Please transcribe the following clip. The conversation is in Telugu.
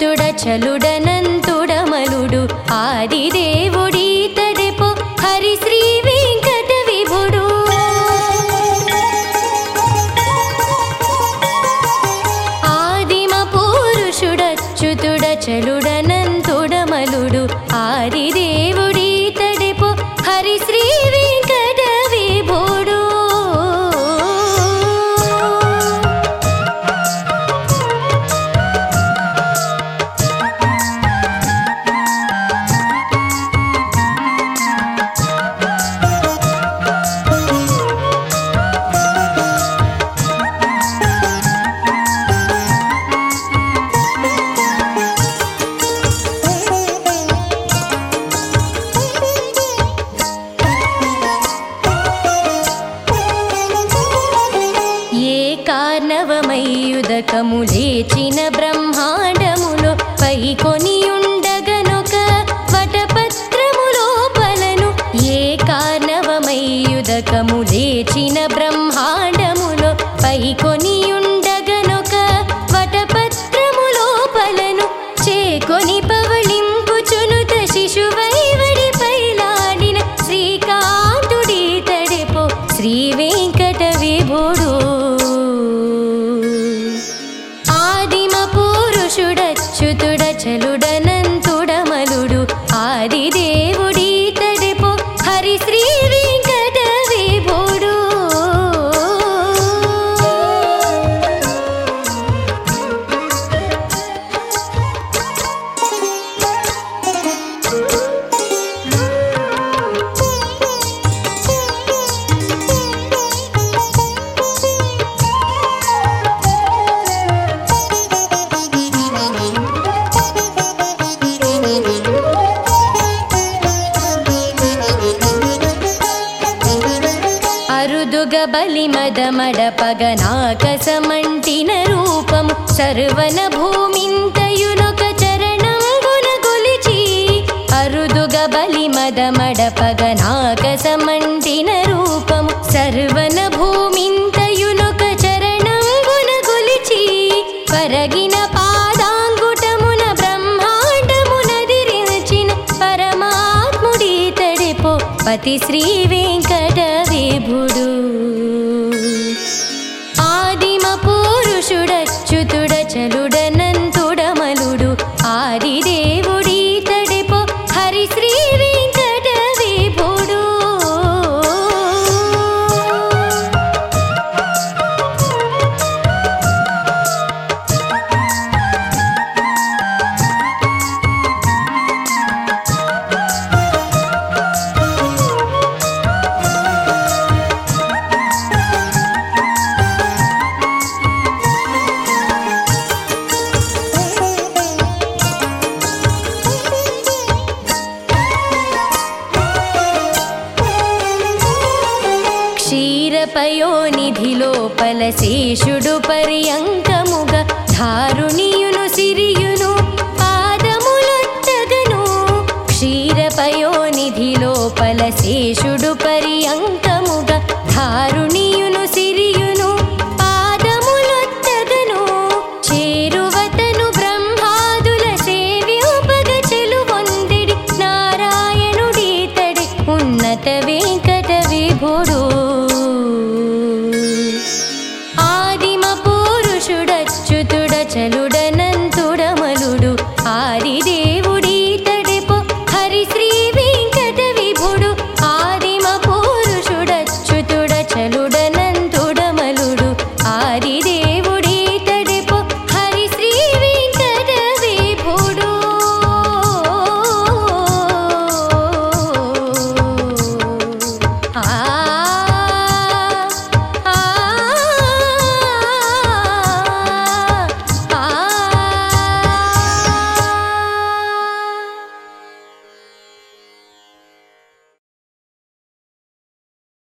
పురుషుడచ్యుతుడ చలుడనంతుడమలుడు ఆదిదేవుడీతడెపో ఏ కార్ణవమయ్యుదకము లేచిన బ్రహ్మాండములో పైకొని ఉండగనొక వటపత్రములో పలను. ఏ కార్ణవమయ్యుదకము లేచిన బ్రహ్మాండములో పైకొని ఉండగనొక వటపత్రములో పలను. చేకొని పవళింపుచునుత శిశువైవడి పైలాడిన శ్రీకాంతుడీతడెపో శ్రీ వెంకట విభుడు. బలి మదమడ పగనాకసమంటిన రూపము సర్వన భూమింతయునొక చరణంబున గొలిచి అరుదుగ బలి మదమడ పగనాకసమంటిన రూపము సర్వన పతి శ్రీ వెంకట విభుడు క్షీరపయోనిధి శేషుడు పర్యంకముగ ధారుణియును సిరియును పాదములొత్తగను. క్షీరపయోనిధి లోపల